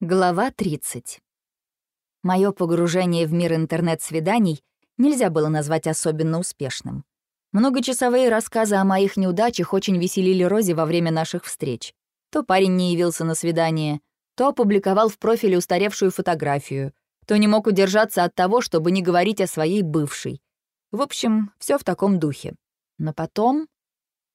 Глава 30. Моё погружение в мир интернет-свиданий нельзя было назвать особенно успешным. Многочасовые рассказы о моих неудачах очень веселили Рози во время наших встреч. То парень не явился на свидание, то опубликовал в профиле устаревшую фотографию, то не мог удержаться от того, чтобы не говорить о своей бывшей. В общем, всё в таком духе. Но потом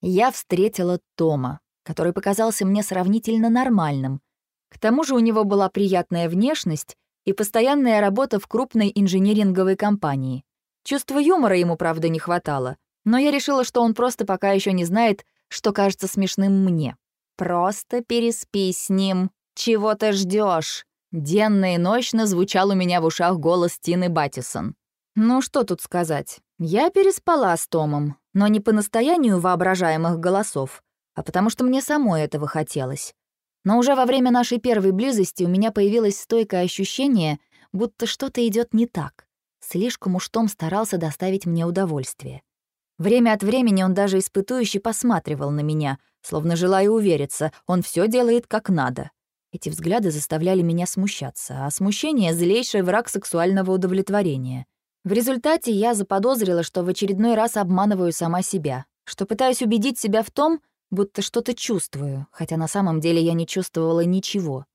я встретила Тома, который показался мне сравнительно нормальным — к тому же у него была приятная внешность и постоянная работа в крупной инжиниринговой компании. Чувства юмора ему, правда, не хватало, но я решила, что он просто пока еще не знает, что кажется смешным мне. «Просто переспи с ним. Чего ты ждешь? Денно и ночно звучал у меня в ушах голос Тины Баттисон. Ну, что тут сказать. Я переспала с Томом, но не по настоянию воображаемых голосов, а потому что мне самой этого хотелось. Но уже во время нашей первой близости у меня появилось стойкое ощущение, будто что-то идет не так. Слишком уж Том старался доставить мне удовольствие. Время от времени он даже испытующе посматривал на меня, словно желая увериться, он все делает как надо. Эти взгляды заставляли меня смущаться, а смущение — злейший враг сексуального удовлетворения. В результате я заподозрила, что в очередной раз обманываю сама себя, что пытаюсь убедить себя в том, будто что-то чувствую, хотя на самом деле я не чувствовала ничего.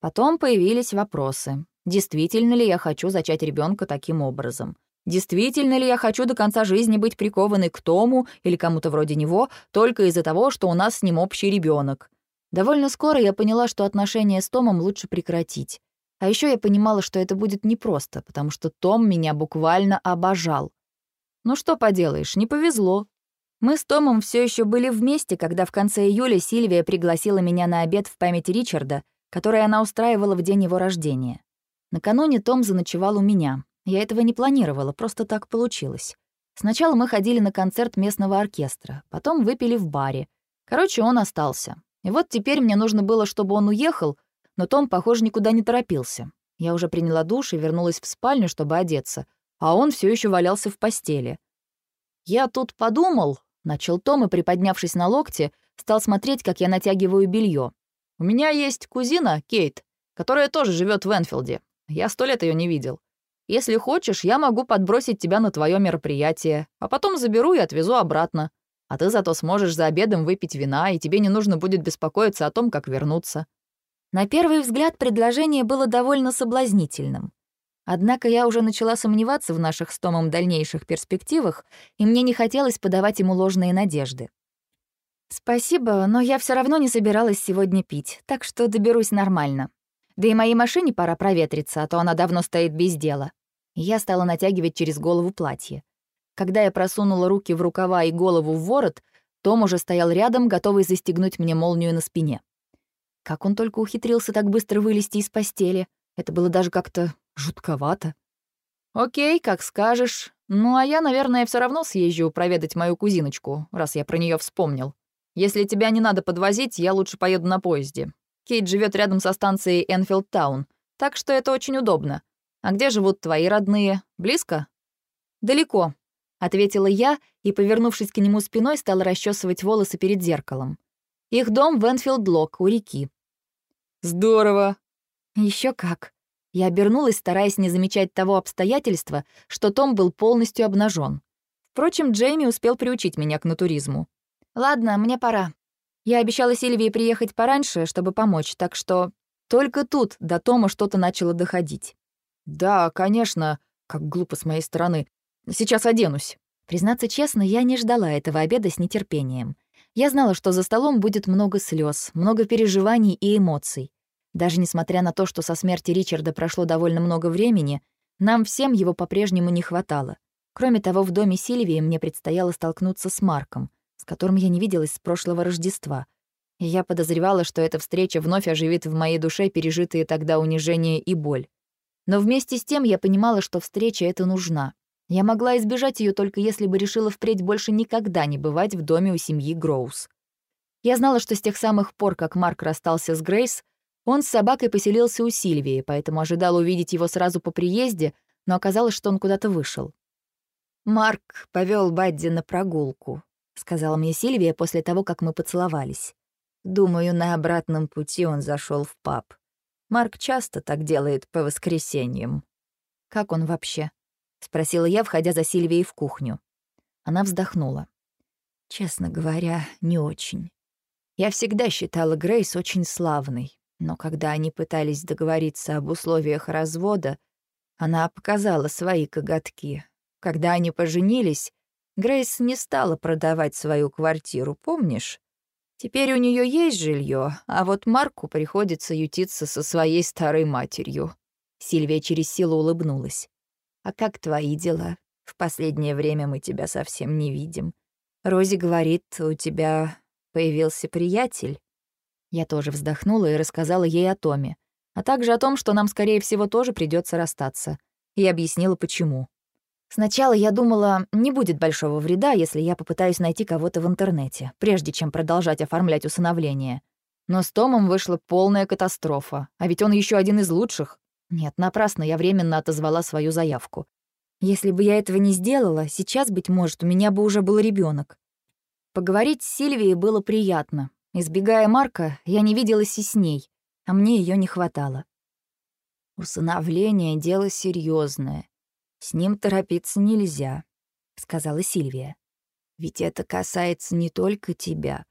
Потом появились вопросы. Действительно ли я хочу зачать ребенка таким образом? Действительно ли я хочу до конца жизни быть прикованной к Тому или кому-то вроде него только из-за того, что у нас с ним общий ребенок? Довольно скоро я поняла, что отношения с Томом лучше прекратить. А еще я понимала, что это будет непросто, потому что Том меня буквально обожал. Ну что поделаешь, не повезло. Мы с Томом все еще были вместе, когда в конце июля Сильвия пригласила меня на обед в память Ричарда, который она устраивала в день его рождения. Накануне Том заночевал у меня. Я этого не планировала, просто так получилось. Сначала мы ходили на концерт местного оркестра, потом выпили в баре. Короче, он остался. И вот теперь мне нужно было, чтобы он уехал, но Том, похоже, никуда не торопился. Я уже приняла душ и вернулась в спальню, чтобы одеться, а он все еще валялся в постели. «Я тут подумал», Начал Том и, приподнявшись на локте, стал смотреть, как я натягиваю белье. «У меня есть кузина, Кейт, которая тоже живет в Энфилде. Я сто лет ее не видел. Если хочешь, я могу подбросить тебя на твое мероприятие, а потом заберу и отвезу обратно. А ты зато сможешь за обедом выпить вина, и тебе не нужно будет беспокоиться о том, как вернуться». На первый взгляд предложение было довольно соблазнительным. Однако я уже начала сомневаться в наших с Томом дальнейших перспективах, и мне не хотелось подавать ему ложные надежды. «Спасибо, но я все равно не собиралась сегодня пить, так что доберусь нормально. Да и моей машине пора проветриться, а то она давно стоит без дела». Я стала натягивать через голову платье. Когда я просунула руки в рукава и голову в ворот, том уже стоял рядом, готовый застегнуть мне молнию на спине. Как он только ухитрился так быстро вылезти из постели. Это было даже как-то Жутковато. Окей, как скажешь. Ну, а я, наверное, все равно съезжу проведать мою кузиночку, раз я про нее вспомнил. Если тебя не надо подвозить, я лучше поеду на поезде. Кейт живет рядом со станцией Энфилд Таун, так что это очень удобно. А где живут твои родные? Близко? Далеко, ответила я и, повернувшись к нему спиной, стала расчесывать волосы перед зеркалом. Их дом в Энфилд-Лок у реки. Здорово. Еще как. Я обернулась, стараясь не замечать того обстоятельства, что Том был полностью обнажен. Впрочем, Джейми успел приучить меня к натуризму. «Ладно, мне пора. Я обещала Сильвии приехать пораньше, чтобы помочь, так что только тут до Тома что-то начало доходить. «Да, конечно, как глупо с моей стороны. Сейчас оденусь». Признаться честно, я не ждала этого обеда с нетерпением. Я знала, что за столом будет много слез, много переживаний и эмоций. Даже несмотря на то, что со смерти Ричарда прошло довольно много времени, нам всем его по-прежнему не хватало. Кроме того, в доме Сильвии мне предстояло столкнуться с Марком, с которым я не виделась с прошлого Рождества. И я подозревала, что эта встреча вновь оживит в моей душе пережитые тогда унижение и боль. Но вместе с тем я понимала, что встреча эта нужна. Я могла избежать ее только если бы решила впредь больше никогда не бывать в доме у семьи Гроус. Я знала, что с тех самых пор, как Марк расстался с Грейс, он с собакой поселился у Сильвии, поэтому ожидал увидеть его сразу по приезде, но оказалось, что он куда-то вышел. «Марк повел Бадди на прогулку», — сказала мне Сильвия после того, как мы поцеловались. Думаю, на обратном пути он зашел в паб. Марк часто так делает по воскресеньям». «Как он вообще?» — спросила я, входя за Сильвией в кухню. Она вздохнула. «Честно говоря, не очень. Я всегда считала Грейс очень славной, но когда они пытались договориться об условиях развода, она показала свои коготки. Когда они поженились, Грейс не стала продавать свою квартиру, помнишь? Теперь у нее есть жилье, а вот Марку приходится ютиться со своей старой матерью. Сильвия через силу улыбнулась. «А как твои дела? В последнее время мы тебя совсем не видим. Рози говорит, у тебя появился приятель». Я тоже вздохнула и рассказала ей о Томе, а также о том, что нам, скорее всего, тоже придется расстаться, и объяснила, почему. Сначала я думала, не будет большого вреда, если я попытаюсь найти кого-то в интернете, прежде чем продолжать оформлять усыновление. Но с Томом вышла полная катастрофа, а ведь он еще один из лучших. Нет, напрасно я временно отозвала свою заявку. Если бы я этого не сделала, сейчас, быть может, у меня бы уже был ребенок. Поговорить с Сильвией было приятно. Избегая Марка, я не виделась и с ней, а мне ее не хватало. «Усыновление — дело серьезное. С ним торопиться нельзя», — сказала Сильвия. «Ведь это касается не только тебя,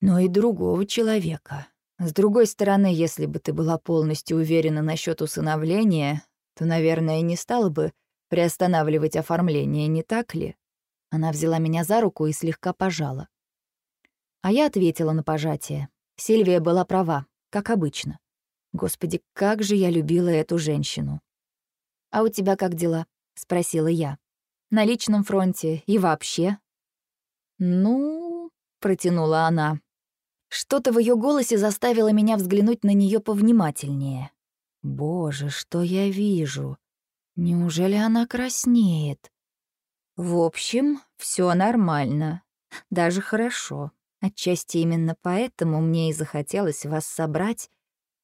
но и другого человека. С другой стороны, если бы ты была полностью уверена насчет усыновления, то, наверное, не стала бы приостанавливать оформление, не так ли? Она взяла меня за руку и слегка пожала. А я ответила на пожатие. Сильвия была права, как обычно. Господи, как же я любила эту женщину. «А у тебя как дела?» — спросила я. «На личном фронте и вообще?» «Ну...» — протянула она. Что-то в ее голосе заставило меня взглянуть на нее повнимательнее. Боже, что я вижу? Неужели она краснеет? В общем, все нормально. Даже хорошо. Отчасти именно поэтому мне и захотелось вас собрать,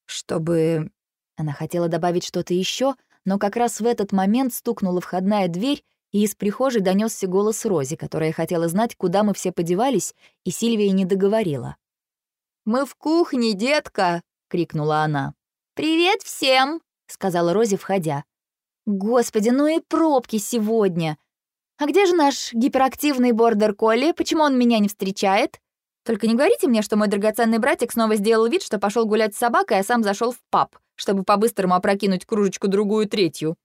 чтобы... Она хотела добавить что-то еще, но как раз в этот момент стукнула входная дверь, и из прихожей донесся голос Рози, которая хотела знать, куда мы все подевались, и Сильвия не договорила. «Мы в кухне, детка!» — крикнула она. «Привет всем!» — сказала Рози, входя. «Господи, ну и пробки сегодня! А где же наш гиперактивный бордер-колли? Почему он меня не встречает? Только не говорите мне, что мой драгоценный братик снова сделал вид, что пошел гулять с собакой, а сам зашел в паб, чтобы по-быстрому опрокинуть кружечку другую третью».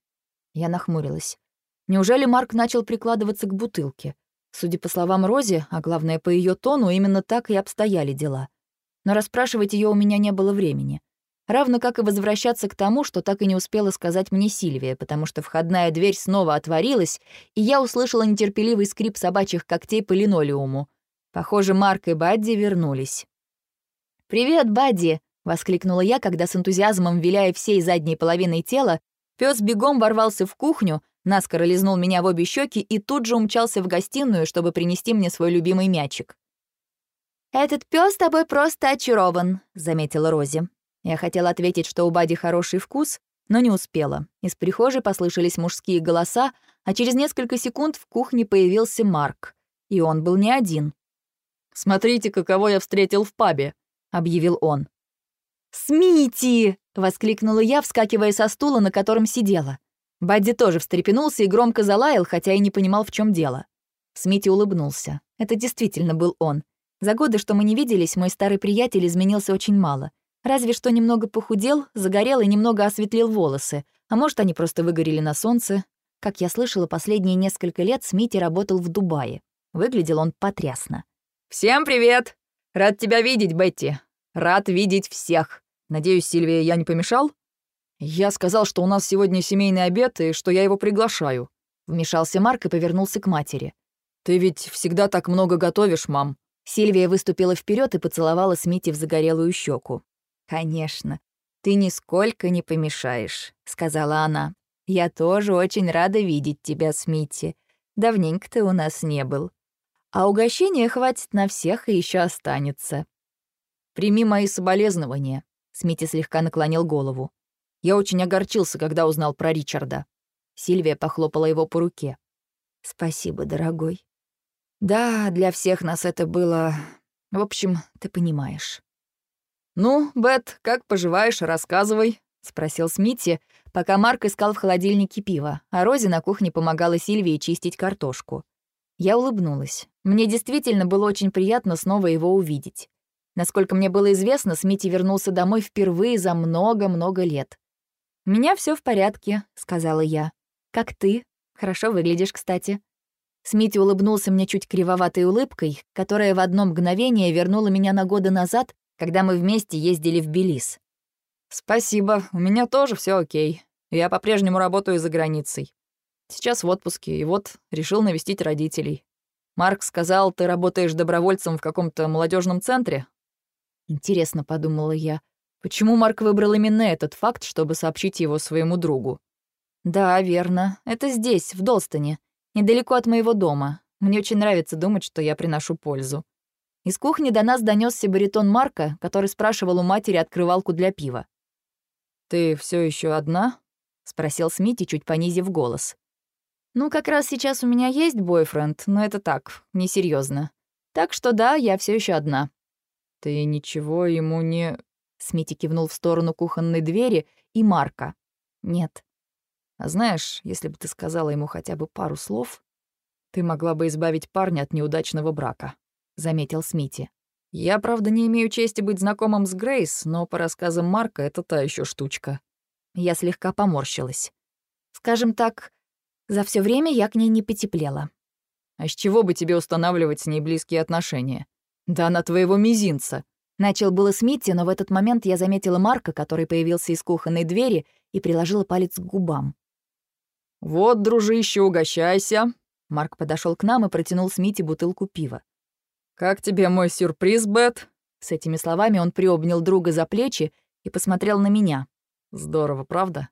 Я нахмурилась. Неужели Марк начал прикладываться к бутылке? Судя по словам Рози, а главное по ее тону, именно так и обстояли дела но расспрашивать ее у меня не было времени. Равно как и возвращаться к тому, что так и не успела сказать мне Сильвия, потому что входная дверь снова отворилась, и я услышала нетерпеливый скрип собачьих когтей по линолеуму. Похоже, Марк и Бадди вернулись. «Привет, Бадди!» — воскликнула я, когда с энтузиазмом, виляя всей задней половиной тела, пес бегом ворвался в кухню, наскоро лизнул меня в обе щеки и тут же умчался в гостиную, чтобы принести мне свой любимый мячик. «Этот пес тобой просто очарован», — заметила Рози. Я хотела ответить, что у Бади хороший вкус, но не успела. Из прихожей послышались мужские голоса, а через несколько секунд в кухне появился Марк. И он был не один. «Смотрите, каково я встретил в пабе», — объявил он. «Смити!» — воскликнула я, вскакивая со стула, на котором сидела. Бадди тоже встрепенулся и громко залаял, хотя и не понимал, в чем дело. Смити улыбнулся. Это действительно был он. За годы, что мы не виделись, мой старый приятель изменился очень мало. Разве что немного похудел, загорел и немного осветлил волосы. А может, они просто выгорели на солнце. Как я слышала, последние несколько лет Смити работал в Дубае. Выглядел он потрясно. «Всем привет! Рад тебя видеть, Бетти. Рад видеть всех. Надеюсь, Сильвия, я не помешал?» «Я сказал, что у нас сегодня семейный обед и что я его приглашаю», — вмешался Марк и повернулся к матери. «Ты ведь всегда так много готовишь, мам. Сильвия выступила вперед и поцеловала Смити в загорелую щеку. «Конечно, ты нисколько не помешаешь», — сказала она. «Я тоже очень рада видеть тебя, Смити. Давненько ты у нас не был. А угощения хватит на всех и еще останется». «Прими мои соболезнования», — Смити слегка наклонил голову. «Я очень огорчился, когда узнал про Ричарда». Сильвия похлопала его по руке. «Спасибо, дорогой. Да, для всех нас это было... В общем, ты понимаешь. «Ну, Бет, как поживаешь? Рассказывай», — спросил Смити, пока Марк искал в холодильнике пиво, а Рози на кухне помогала Сильвии чистить картошку. Я улыбнулась. Мне действительно было очень приятно снова его увидеть. Насколько мне было известно, Смити вернулся домой впервые за много-много лет. «У меня все в порядке», — сказала я. «Как ты? Хорошо выглядишь, кстати». Смити улыбнулся мне чуть кривоватой улыбкой, которая в одно мгновение вернула меня на годы назад, когда мы вместе ездили в Белиз. «Спасибо, у меня тоже все окей. Я по-прежнему работаю за границей. Сейчас в отпуске, и вот решил навестить родителей. Марк сказал, ты работаешь добровольцем в каком-то молодежном центре?» Интересно, подумала я, почему Марк выбрал именно этот факт, чтобы сообщить его своему другу? «Да, верно. Это здесь, в Долстоне недалеко от моего дома. Мне очень нравится думать, что я приношу пользу. Из кухни до нас донесся баритон Марка, который спрашивал у матери открывалку для пива. «Ты все еще одна?» — спросил Смити, чуть понизив голос. «Ну, как раз сейчас у меня есть бойфренд, но это так, несерьезно. Так что да, я все еще одна». «Ты ничего ему не...» Смити кивнул в сторону кухонной двери и Марка. «Нет». А знаешь, если бы ты сказала ему хотя бы пару слов, ты могла бы избавить парня от неудачного брака», — заметил Смити. «Я, правда, не имею чести быть знакомым с Грейс, но по рассказам Марка это та еще штучка». Я слегка поморщилась. Скажем так, за все время я к ней не потеплела. «А с чего бы тебе устанавливать с ней близкие отношения? Да она твоего мизинца!» Начал было Смитти, но в этот момент я заметила Марка, который появился из кухонной двери и приложила палец к губам. «Вот, дружище, угощайся!» Марк подошел к нам и протянул Смити бутылку пива. «Как тебе мой сюрприз, Бет?» С этими словами он приобнял друга за плечи и посмотрел на меня. «Здорово, правда?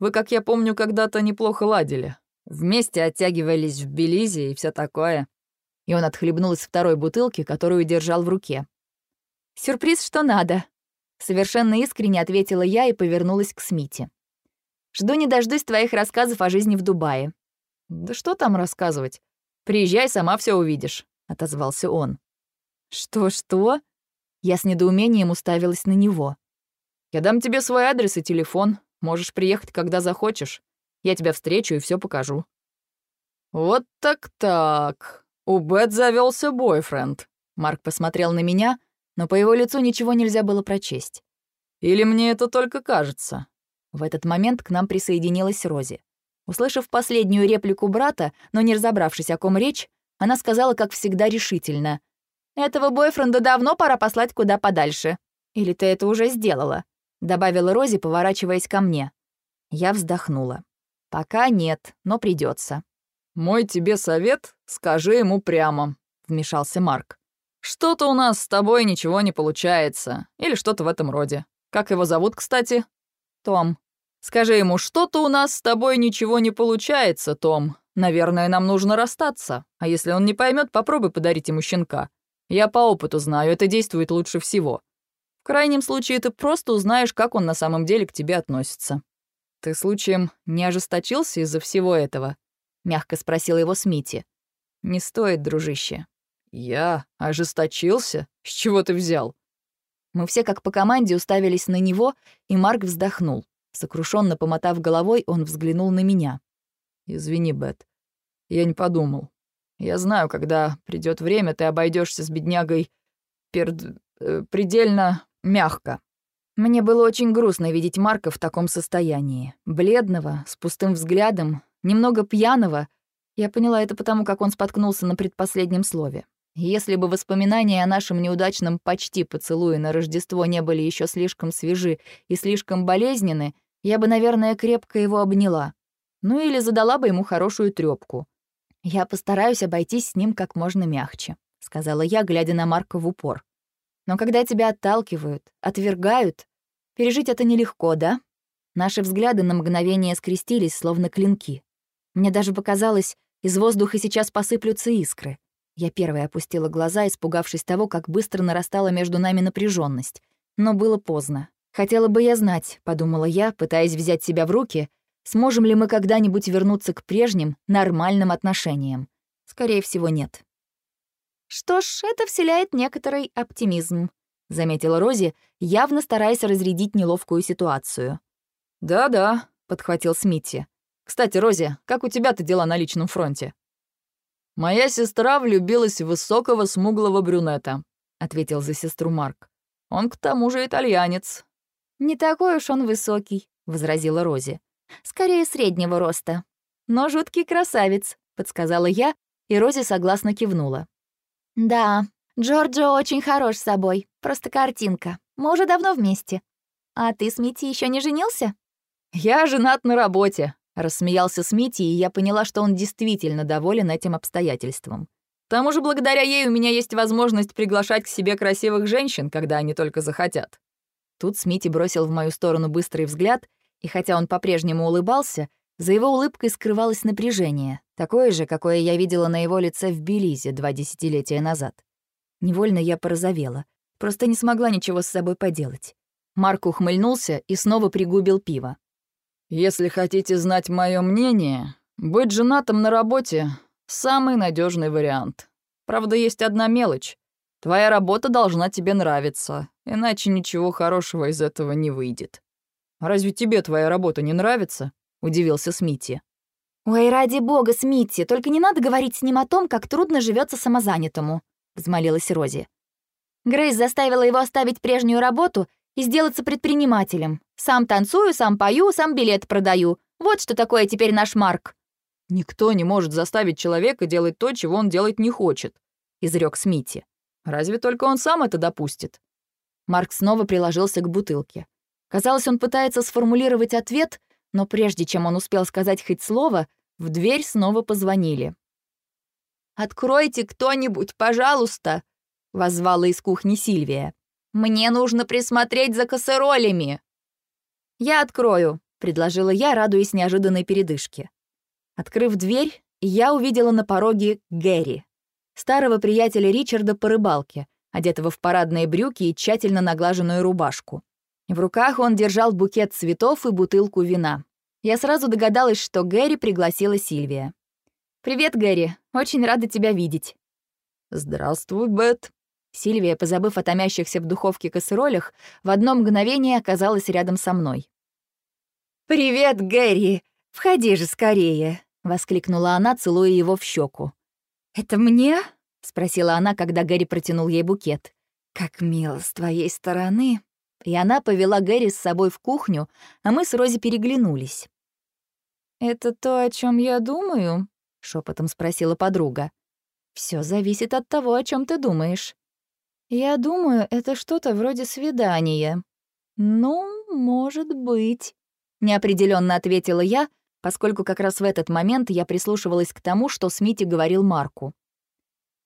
Вы, как я помню, когда-то неплохо ладили. Вместе оттягивались в Белизе и все такое». И он отхлебнул из второй бутылки, которую держал в руке. «Сюрприз, что надо!» Совершенно искренне ответила я и повернулась к Смити. Жду не дождусь твоих рассказов о жизни в Дубае». «Да что там рассказывать? Приезжай, сама все увидишь», — отозвался он. «Что-что?» Я с недоумением уставилась на него. «Я дам тебе свой адрес и телефон. Можешь приехать, когда захочешь. Я тебя встречу и все покажу». «Вот так-так. У Бет завелся бойфренд». Марк посмотрел на меня, но по его лицу ничего нельзя было прочесть. «Или мне это только кажется? В этот момент к нам присоединилась Рози. Услышав последнюю реплику брата, но не разобравшись, о ком речь, она сказала, как всегда, решительно. «Этого бойфренда давно пора послать куда подальше. Или ты это уже сделала?» — добавила Рози, поворачиваясь ко мне. Я вздохнула. «Пока нет, но придется. «Мой тебе совет — скажи ему прямо», — вмешался Марк. «Что-то у нас с тобой ничего не получается. Или что-то в этом роде. Как его зовут, кстати?» «Том, скажи ему, что-то у нас с тобой ничего не получается, Том. Наверное, нам нужно расстаться. А если он не поймет, попробуй подарить ему щенка. Я по опыту знаю, это действует лучше всего. В крайнем случае, ты просто узнаешь, как он на самом деле к тебе относится». «Ты случаем не ожесточился из-за всего этого?» — мягко спросил его Смити. «Не стоит, дружище». «Я ожесточился? С чего ты взял?» Мы все как по команде уставились на него, и Марк вздохнул. Сокрушенно помотав головой, он взглянул на меня. «Извини, Бет. Я не подумал. Я знаю, когда придет время, ты обойдешься с беднягой перд... Э, предельно мягко». Мне было очень грустно видеть Марка в таком состоянии. Бледного, с пустым взглядом, немного пьяного. Я поняла это потому, как он споткнулся на предпоследнем слове. Если бы воспоминания о нашем неудачном почти поцелуе на Рождество не были еще слишком свежи и слишком болезненны, я бы, наверное, крепко его обняла. Ну или задала бы ему хорошую трёпку. «Я постараюсь обойтись с ним как можно мягче», — сказала я, глядя на Марка в упор. «Но когда тебя отталкивают, отвергают, пережить это нелегко, да?» Наши взгляды на мгновение скрестились, словно клинки. Мне даже показалось, из воздуха сейчас посыплются искры. Я первая опустила глаза, испугавшись того, как быстро нарастала между нами напряженность. Но было поздно. «Хотела бы я знать», — подумала я, пытаясь взять себя в руки, сможем ли мы когда-нибудь вернуться к прежним, нормальным отношениям. Скорее всего, нет. «Что ж, это вселяет некоторый оптимизм», — заметила Рози, явно стараясь разрядить неловкую ситуацию. «Да-да», — подхватил Смитти. «Кстати, Рози, как у тебя-то дела на личном фронте?» «Моя сестра влюбилась в высокого смуглого брюнета», — ответил за сестру Марк. «Он к тому же итальянец». «Не такой уж он высокий», — возразила Рози. «Скорее среднего роста. Но жуткий красавец», — подсказала я, и Рози согласно кивнула. «Да, Джорджо очень хорош с собой, просто картинка. Мы уже давно вместе. А ты с Мити еще не женился?» «Я женат на работе», — рассмеялся Смити, и я поняла, что он действительно доволен этим обстоятельством. К тому же благодаря ей у меня есть возможность приглашать к себе красивых женщин, когда они только захотят. Тут Смити бросил в мою сторону быстрый взгляд, и хотя он по-прежнему улыбался, за его улыбкой скрывалось напряжение, такое же, какое я видела на его лице в Белизе два десятилетия назад. Невольно я порозовела, просто не смогла ничего с собой поделать. Марк ухмыльнулся и снова пригубил пиво. Если хотите знать мое мнение, быть женатым на работе — самый надежный вариант. Правда, есть одна мелочь. Твоя работа должна тебе нравиться, иначе ничего хорошего из этого не выйдет. «Разве тебе твоя работа не нравится?» — удивился Смити. «Ой, ради бога, Смити, только не надо говорить с ним о том, как трудно живется самозанятому», — взмолилась Рози. Грейс заставила его оставить прежнюю работу и сделаться предпринимателем. Сам танцую, сам пою, сам билет продаю. Вот что такое теперь наш Марк». «Никто не может заставить человека делать то, чего он делать не хочет», — изрек Смити. «Разве только он сам это допустит?» Марк снова приложился к бутылке. Казалось, он пытается сформулировать ответ, но прежде чем он успел сказать хоть слово, в дверь снова позвонили. «Откройте кто-нибудь, пожалуйста!» — воззвала из кухни Сильвия. Мне нужно присмотреть за кассеролями». «Я открою», — предложила я, радуясь неожиданной передышке. Открыв дверь, я увидела на пороге Гэри, старого приятеля Ричарда по рыбалке, одетого в парадные брюки и тщательно наглаженную рубашку. В руках он держал букет цветов и бутылку вина. Я сразу догадалась, что Гэри пригласила Сильвия. «Привет, Гэри. Очень рада тебя видеть». «Здравствуй, Бет», Сильвия, позабыв о томящихся в духовке кассеролях, в одно мгновение оказалась рядом со мной. «Привет, Гэри! Входи же скорее!» — воскликнула она, целуя его в щеку. «Это мне?» — спросила она, когда Гэри протянул ей букет. «Как мило с твоей стороны!» И она повела Гэри с собой в кухню, а мы с Рози переглянулись. «Это то, о чем я думаю?» — шепотом спросила подруга. Все зависит от того, о чем ты думаешь. «Я думаю, это что-то вроде свидания». «Ну, может быть», — неопределенно ответила я, поскольку как раз в этот момент я прислушивалась к тому, что Смити говорил Марку.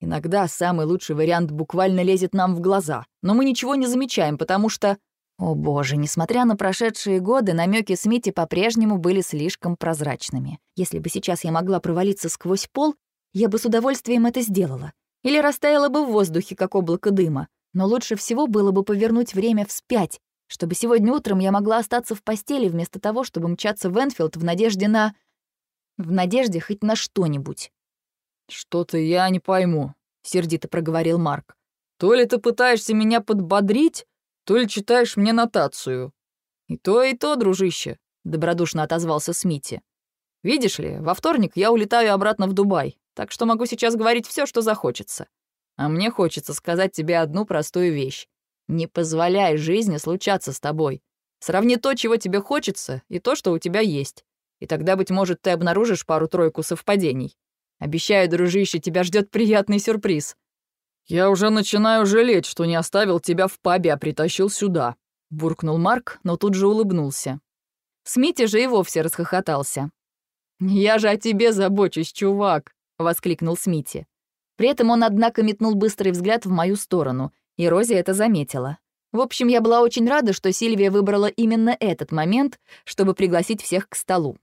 «Иногда самый лучший вариант буквально лезет нам в глаза, но мы ничего не замечаем, потому что...» О боже, несмотря на прошедшие годы, намеки Смити по-прежнему были слишком прозрачными. Если бы сейчас я могла провалиться сквозь пол, я бы с удовольствием это сделала или растаяла бы в воздухе, как облако дыма. Но лучше всего было бы повернуть время вспять, чтобы сегодня утром я могла остаться в постели вместо того, чтобы мчаться в Энфилд в надежде на... В надежде хоть на что-нибудь. «Что-то я не пойму», — сердито проговорил Марк. «То ли ты пытаешься меня подбодрить, то ли читаешь мне нотацию». «И то, и то, дружище», — добродушно отозвался Смити. «Видишь ли, во вторник я улетаю обратно в Дубай так что могу сейчас говорить все, что захочется. А мне хочется сказать тебе одну простую вещь. Не позволяй жизни случаться с тобой. Сравни то, чего тебе хочется, и то, что у тебя есть. И тогда, быть может, ты обнаружишь пару-тройку совпадений. Обещаю, дружище, тебя ждет приятный сюрприз. Я уже начинаю жалеть, что не оставил тебя в пабе, а притащил сюда. Буркнул Марк, но тут же улыбнулся. Смити же и вовсе расхохотался. «Я же о тебе забочусь, чувак!» — воскликнул Смити. При этом он, однако, метнул быстрый взгляд в мою сторону, и Рози это заметила. В общем, я была очень рада, что Сильвия выбрала именно этот момент, чтобы пригласить всех к столу.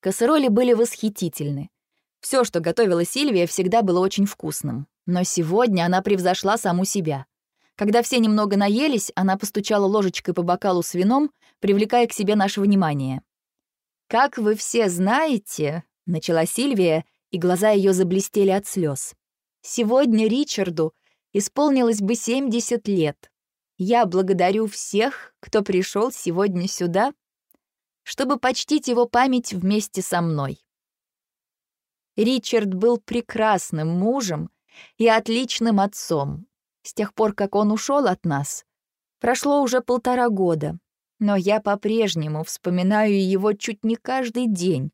Кассероли были восхитительны. Все, что готовила Сильвия, всегда было очень вкусным. Но сегодня она превзошла саму себя. Когда все немного наелись, она постучала ложечкой по бокалу с вином, привлекая к себе наше внимание. «Как вы все знаете», — начала Сильвия, и глаза ее заблестели от слез. Сегодня Ричарду исполнилось бы 70 лет. Я благодарю всех, кто пришел сегодня сюда, чтобы почтить его память вместе со мной. Ричард был прекрасным мужем и отличным отцом. С тех пор, как он ушел от нас, прошло уже полтора года, но я по-прежнему вспоминаю его чуть не каждый день,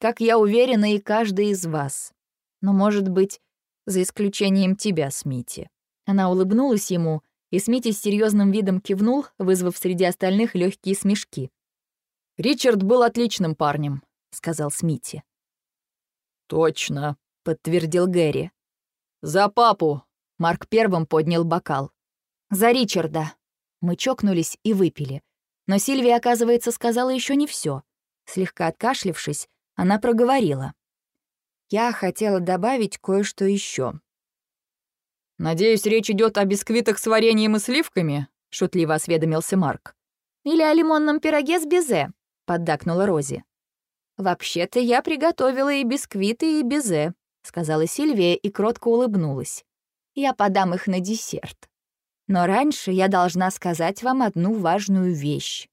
как я уверена и каждый из вас. Но, может быть, за исключением тебя, Смити. Она улыбнулась ему, и Смити с серьезным видом кивнул, вызвав среди остальных легкие смешки. «Ричард был отличным парнем», — сказал Смити. «Точно», — подтвердил Гэри. «За папу!» — Марк первым поднял бокал. «За Ричарда!» Мы чокнулись и выпили. Но Сильвия, оказывается, сказала еще не все. Слегка откашлившись, она проговорила. «Я хотела добавить кое-что еще. «Надеюсь, речь идет о бисквитах с вареньем и сливками?» — шутливо осведомился Марк. «Или о лимонном пироге с безе», — поддакнула Рози. «Вообще-то я приготовила и бисквиты, и безе», — сказала Сильвия и кротко улыбнулась. «Я подам их на десерт. Но раньше я должна сказать вам одну важную вещь».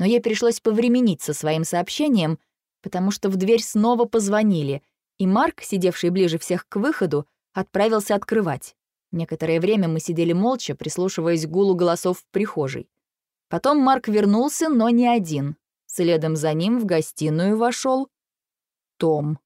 Но ей пришлось повременить со своим сообщением, потому что в дверь снова позвонили, и Марк, сидевший ближе всех к выходу, отправился открывать. Некоторое время мы сидели молча, прислушиваясь к гулу голосов в прихожей. Потом Марк вернулся, но не один. Следом за ним в гостиную вошел Том.